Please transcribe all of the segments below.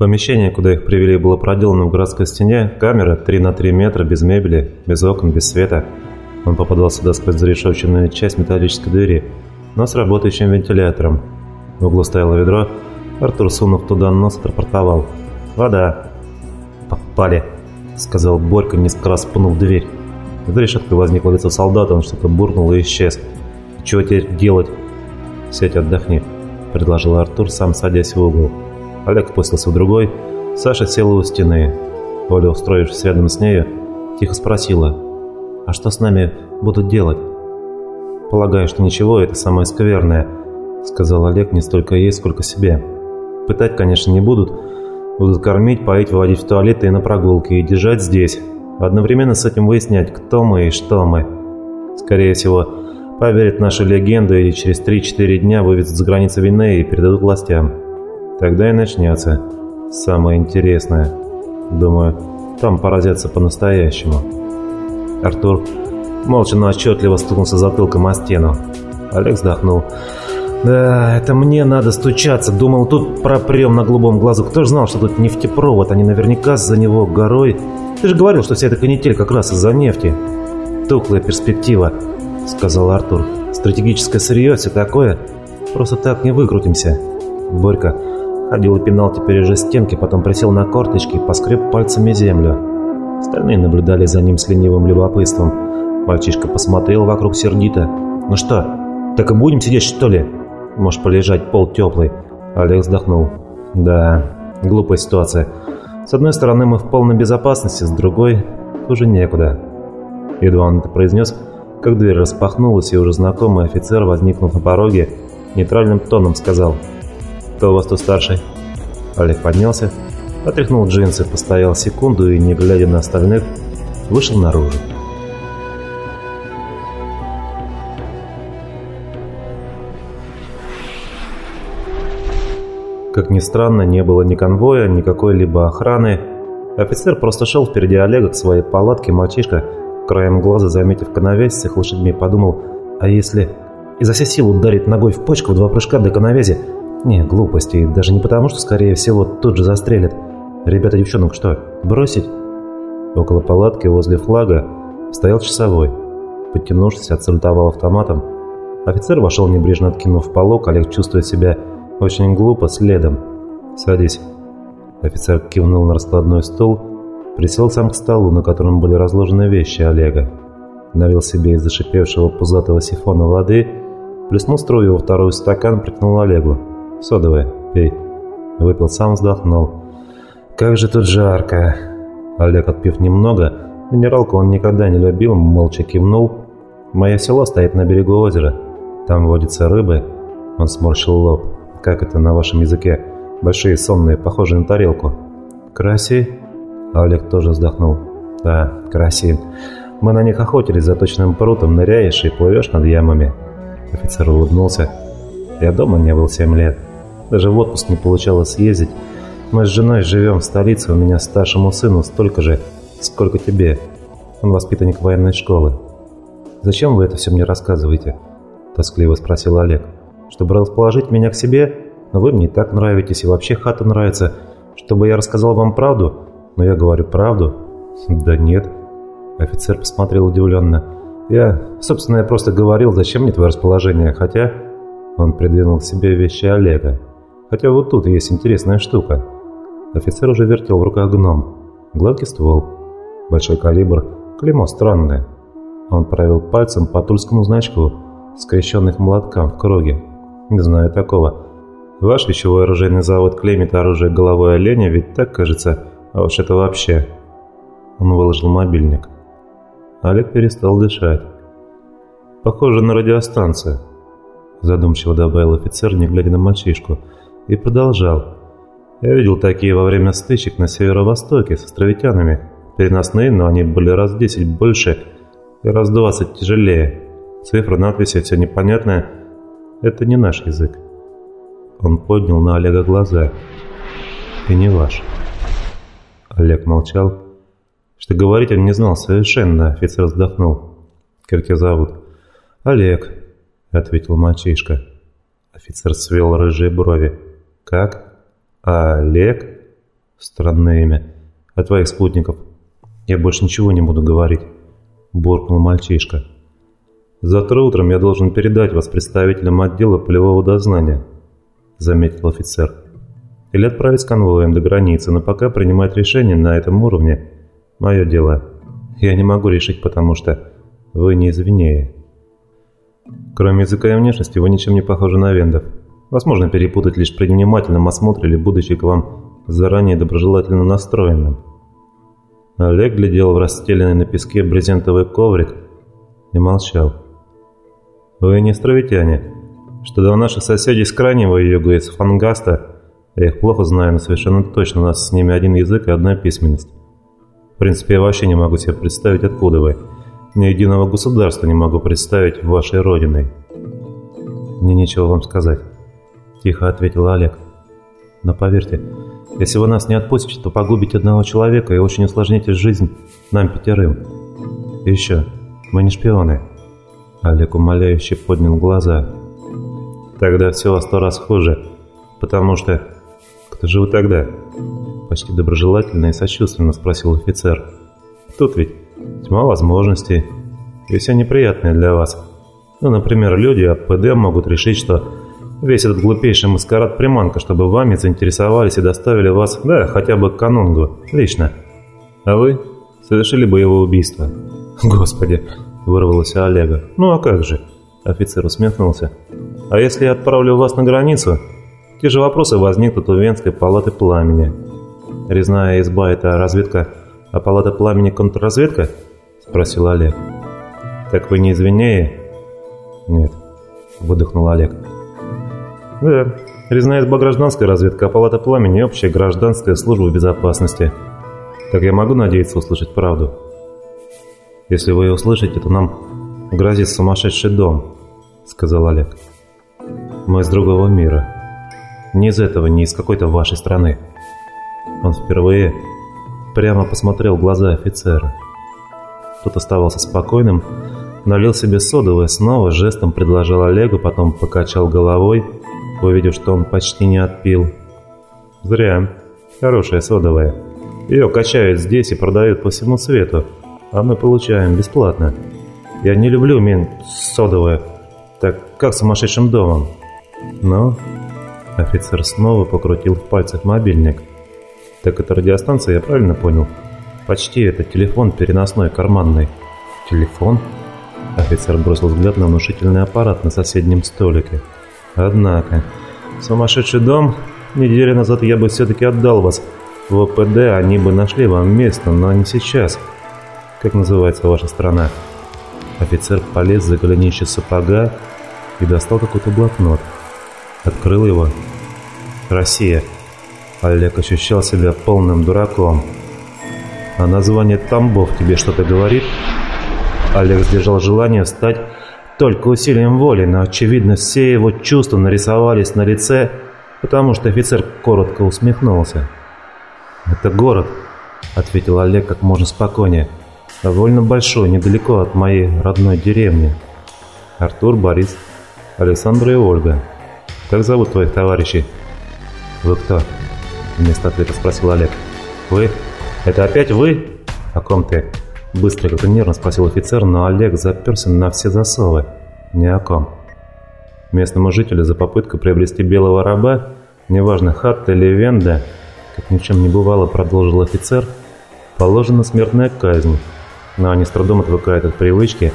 Помещение, куда их привели, было проделано в городской стене. Камера 3 на 3 метра, без мебели, без окон, без света. Он попадал сюда сквозь зарешоченную часть металлической двери, но с работающим вентилятором. В углу стояло ведро. Артур, сунув туда нос, отрапортовал. «Вода». «Попали», — сказал Борька, несколько раз пнув дверь. За решеткой возникло лицо солдата, он что-то буркнул и исчез. «Чего теперь делать?» «Сядь, отдохни», — предложил Артур, сам садясь в угол. Олег опустился в другой. Саша села у стены. Оля, устроившись рядом с нею, тихо спросила, «А что с нами будут делать?» «Полагаю, что ничего, это самое скверное», — сказал Олег не столько ей, сколько себе. «Пытать, конечно, не будут. Будут кормить, поить, выводить в туалеты и на прогулки, и держать здесь. Одновременно с этим выяснять, кто мы и что мы. Скорее всего, поверят в нашу легенду и через 3-4 дня вывезут за границу вины и передадут властям. Тогда и начнется самое интересное. Думаю, там поразятся по-настоящему. Артур молча, но отчетливо стукнулся затылком о стену. Олег вздохнул. «Да, это мне надо стучаться. Думал, тут пропрем на голубом глазу. Кто же знал, что тут нефтепровод? Они наверняка за него горой. Ты же говорил, что вся эта канитель как раз из-за нефти». «Тухлая перспектива», — сказал Артур. «Стратегическое сырье, все такое. Просто так не выкрутимся». Борька ходил и пинал теперь уже стенки, потом присел на корточки и поскреб пальцами землю. Остальные наблюдали за ним с ленивым любопытством. Мальчишка посмотрел вокруг сердито. «Ну что, так и будем сидеть, что ли?» Может, полежать, пол теплый. Олег вздохнул. Да, глупая ситуация. С одной стороны, мы в полной безопасности, с другой, уже некуда. Едва он это произнес, как дверь распахнулась, и уже знакомый офицер, возникнув на пороге, нейтральным тоном сказал «Кто у вас тут старший?» Олег поднялся, отряхнул джинсы, постоял секунду и, не глядя на остальных, вышел наружу. Как ни странно, не было ни конвоя, ни какой-либо охраны. Офицер просто шел впереди Олега к своей палатке, мальчишка, краем глаза заметив коновязь с их лошадьми, подумал, а если изо всей силы ударить ногой в почку в два прыжка до коновязи? Не, глупости, даже не потому, что, скорее всего, тут же застрелят. Ребята девчонок что, бросить? Около палатки возле флага стоял часовой. Подтянувшись, отсультовал автоматом. Офицер вошел небрежно откинув полок, Олег чувствует себя очень глупо, следом. Садись. Офицер кивнул на раскладной стол, присел сам к столу, на котором были разложены вещи Олега. Налил себе из зашипевшего пузатого сифона воды, плеснул струю во второй стакан, прикнул Олегу. «Содовая, пей». Выпил сам, вздохнул. «Как же тут жарко!» Олег, отпив немного, минералку он никогда не любил, молча кивнул. «Мое село стоит на берегу озера. Там водятся рыбы». Он сморщил лоб. Как это на вашем языке? Большие, сонные, похожие на тарелку. Караси? Олег тоже вздохнул. Да, караси. Мы на них охотились за точным прутом, ныряешь и плывешь над ямами. Офицер улыбнулся. Я дома не был 7 лет. Даже в отпуск не получалось съездить. Мы с женой живем в столице, у меня старшему сыну столько же, сколько тебе. Он воспитанник военной школы. «Зачем вы это все мне рассказываете?» – тоскливо спросил Олег чтобы расположить меня к себе, но вы мне так нравитесь, и вообще хата нравится, чтобы я рассказал вам правду, но я говорю правду. Да нет. Офицер посмотрел удивленно. Я, собственно, я просто говорил, зачем мне твое расположение, хотя... Он придвинул к себе вещи Олега. Хотя вот тут есть интересная штука. Офицер уже вертел в руках гном. Гладкий ствол. Большой калибр. Клеймо странное. Он провел пальцем по тульскому значку, скрещенных молоткам в круге. Не знаю такого. Ваш вещевой оружейный завод клеймит оружие головой оленя, ведь так кажется, а уж это вообще. Он выложил мобильник. Олег перестал дышать. Похоже на радиостанцию. Задумчиво добавил офицер, не глядя на мальчишку. И продолжал. Я видел такие во время стычек на северо-востоке с островитянами. Переносные, но они были раз в десять больше и раз в двадцать тяжелее. Цифры, надписи, все непонятное – это не наш язык. Он поднял на Олега глаза. И не ваш. Олег молчал. Что говорить он не знал совершенно, офицер вздохнул. «Как тебя зовут?» «Олег», — ответил мальчишка. Офицер свел рыжие брови. «Как? Олег?» Странное имя. А твоих спутников? Я больше ничего не буду говорить. Буркнул мальчишка. Завтра утром я должен передать вас представителям отдела полевого дознания, заметил офицер. Или отправить с конвоем до границы, но пока принимать решение на этом уровне – мое дело. Я не могу решить, потому что вы не извинее. Кроме языка и внешности, вы ничем не похожи на вендов. Возможно перепутать лишь при внимательном осмотре или будучи к вам заранее доброжелательно настроенным. Олег глядел в расстеленный на песке брезентовый коврик и молчал. «Вы не островитяне. Что до наших соседей с крайнего юга из Фангаста, я их плохо знаю, но совершенно точно у нас с ними один язык и одна письменность. В принципе, я вообще не могу себе представить, откуда вы. Ни единого государства не могу представить вашей родиной». «Мне нечего вам сказать», – тихо ответил Олег. «Но поверьте, если вы нас не отпустите, то погубите одного человека и очень усложните жизнь нам пятерым. И еще, мы не шпионы». Олег умоляюще поднял глаза. «Тогда все во сто раз хуже, потому что...» «Кто же вы тогда?» Почти доброжелательно и сочувственно спросил офицер. «Тут ведь тьма возможностей, и все неприятное для вас. Ну, например, люди АПД могут решить, что весь этот глупейший маскарад приманка, чтобы вами заинтересовались и доставили вас, да, хотя бы к канунгу, лично. А вы совершили боевое убийство. Господи, вырвалось у Олега. Ну а как же? Офицер усмехнулся. А если я отправлю вас на границу, те же вопросы возникнут у Венской палаты пламени. Резная изба – это разведка, а палата пламени – контрразведка? Спросил Олег. Так вы не извиняете? «Нет», — выдохнул Олег. «Да, изба гражданская разведка, а палата пламени — общая гражданская служба безопасности. Так я могу надеяться услышать правду?» «Если вы ее услышите, то нам грозит сумасшедший дом», — сказал Олег. «Мы из другого мира. Не из этого, не из какой-то вашей страны». Он впервые прямо посмотрел в глаза офицера. Тот оставался спокойным, налил себе содовое, снова жестом предложил Олегу, потом покачал головой, увидев, что он почти не отпил. «Зря. Хорошая содовая. Ее качают здесь и продают по всему свету, а мы получаем бесплатно. Я не люблю мин содовое, так как сумасшедшим домом». «Ну?» Офицер снова покрутил в пальцах мобильник. «Так это радиостанция, я правильно понял?» «Почти это телефон переносной, карманный». «Телефон?» Офицер бросил взгляд на внушительный аппарат на соседнем столике. «Однако, сумасшедший дом, неделю назад я бы все-таки отдал вас в ОПД, они бы нашли вам место, но не сейчас. Как называется ваша страна?» Офицер полез за голенище сапога и достал какой-то блокнот. Открыл его. «Россия». Олег ощущал себя полным дураком. «А название Тамбов тебе что-то говорит?» Олег сдержал желание встать только усилием воли, но, очевидно, все его чувства нарисовались на лице, потому что офицер коротко усмехнулся. «Это город», — ответил Олег как можно спокойнее. «Довольно большой, недалеко от моей родной деревни. Артур, Борис, Александра и Ольга. Как зовут твоих товарищей?» «Вы кто?» — вместо ответа спросил Олег. «Вы? Это опять вы? О ком ты?» Быстро, как-то нервно спросил офицер, но Олег заперся на все засовы. Ни о ком. Местному жителю за попытку приобрести белого раба, неважно, хатта или венда, как ни в чем не бывало, продолжил офицер, положена смертная казнь. Но они с трудом отвыкают от привычки.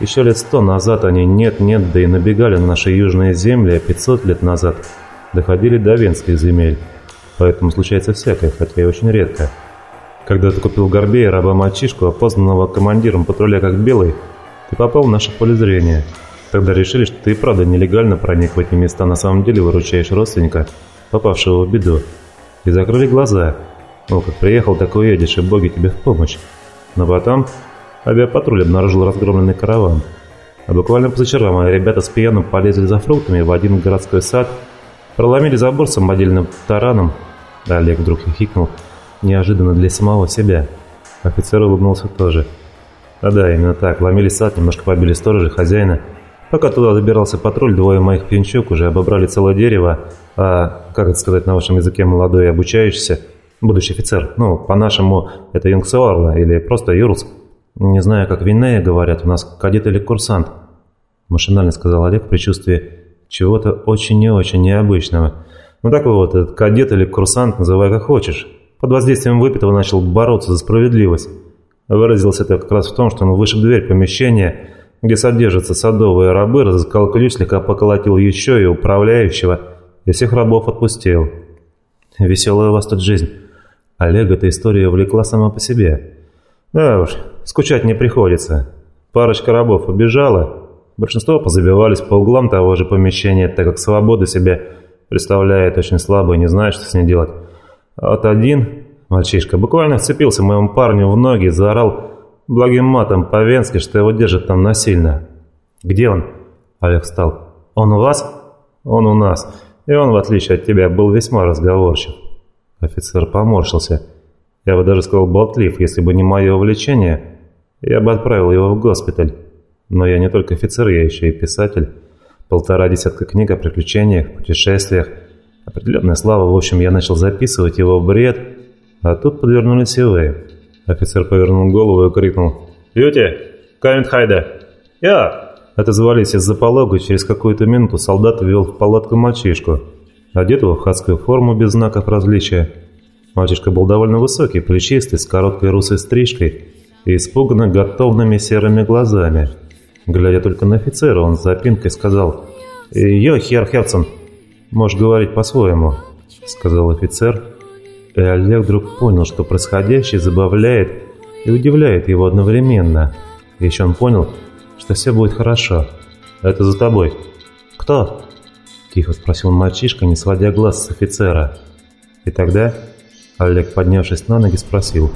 Еще лет сто назад они нет-нет, да и набегали на наши южные земли, а 500 лет назад доходили до венских земель. Поэтому случается всякое, хотя и очень редко. Когда ты купил Горбея, раба-мальчишку, опознанного командиром патруля как белый, ты попал в наше поле зрения. Тогда решили, что ты и правда нелегально проник в эти места, на самом деле выручаешь родственника, попавшего в беду. И закрыли глаза. Ну, как приехал, такой едешь, и боги тебе в помощь. Но потом авиапатруль обнаружил разгромленный караван. А буквально позавчера мои ребята с пьяным полезли за фруктами в один городской сад, проломили забор самодельным тараном. Олег вдруг хихикнул неожиданно для самого себя. Офицер улыбнулся тоже. А да, именно так. Ломили сад, немножко побили сторожа, хозяина. Пока туда добирался патруль, двое моих пьянчук уже обобрали целое дерево, а, как это сказать на вашем языке, молодой обучающийся, будущий офицер. Ну, по-нашему, это Юнгсуарла или просто Юрус. Не знаю, как в Виннее говорят, у нас кадет или курсант. Машинально сказал Олег в предчувствии чего-то очень и очень необычного. Ну так вот, этот кадет или курсант, называй как хочешь. Под воздействием выпитого начал бороться за справедливость. Выразилось это как раз в том, что он вышиб дверь помещения, где содержатся садовые рабы, разыскал ключ, слегка поколотил еще и управляющего, и всех рабов отпустил. Веселая у вас тут жизнь. Олега эта история увлекла сама по себе. Да уж, скучать не приходится. Парочка рабов убежала, большинство позабивались по углам того же помещения, так как свобода себя представляет очень слабо и не знает, что с ней делать. Вот один мальчишка буквально вцепился моему парню в ноги, заорал благим матом по-венски, что его держат там насильно. «Где он?» Олег встал. «Он у вас?» «Он у нас. И он, в отличие от тебя, был весьма разговорчив». Офицер поморщился. Я бы даже сказал болтлив, если бы не мое увлечение, я бы отправил его в госпиталь. Но я не только офицер, я еще и писатель. Полтора десятка книг о приключениях, путешествиях. Определенная слава, в общем, я начал записывать его бред, а тут подвернулись и вы. Офицер повернул голову и крикнул. «Юти! Кавентхайда!» «Я!» Отозвались из-за полога, через какую-то минуту солдат ввел в палатку мальчишку, одетого в хатскую форму без знаков различия. Мальчишка был довольно высокий, плечистый, с короткой русой стрижкой и испуганно готовными серыми глазами. Глядя только на офицера, он с запинкой сказал «Йо, хер Херцен, можешь говорить по-своему», — сказал офицер, и Олег вдруг понял, что происходящее забавляет и удивляет его одновременно. Еще он понял, что все будет хорошо. «Это за тобой». «Кто?» – тихо спросил мальчишка, не сводя глаз с офицера. И тогда Олег, поднявшись на ноги, спросил.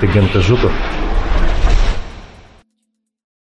«Ты Генка Жуков?»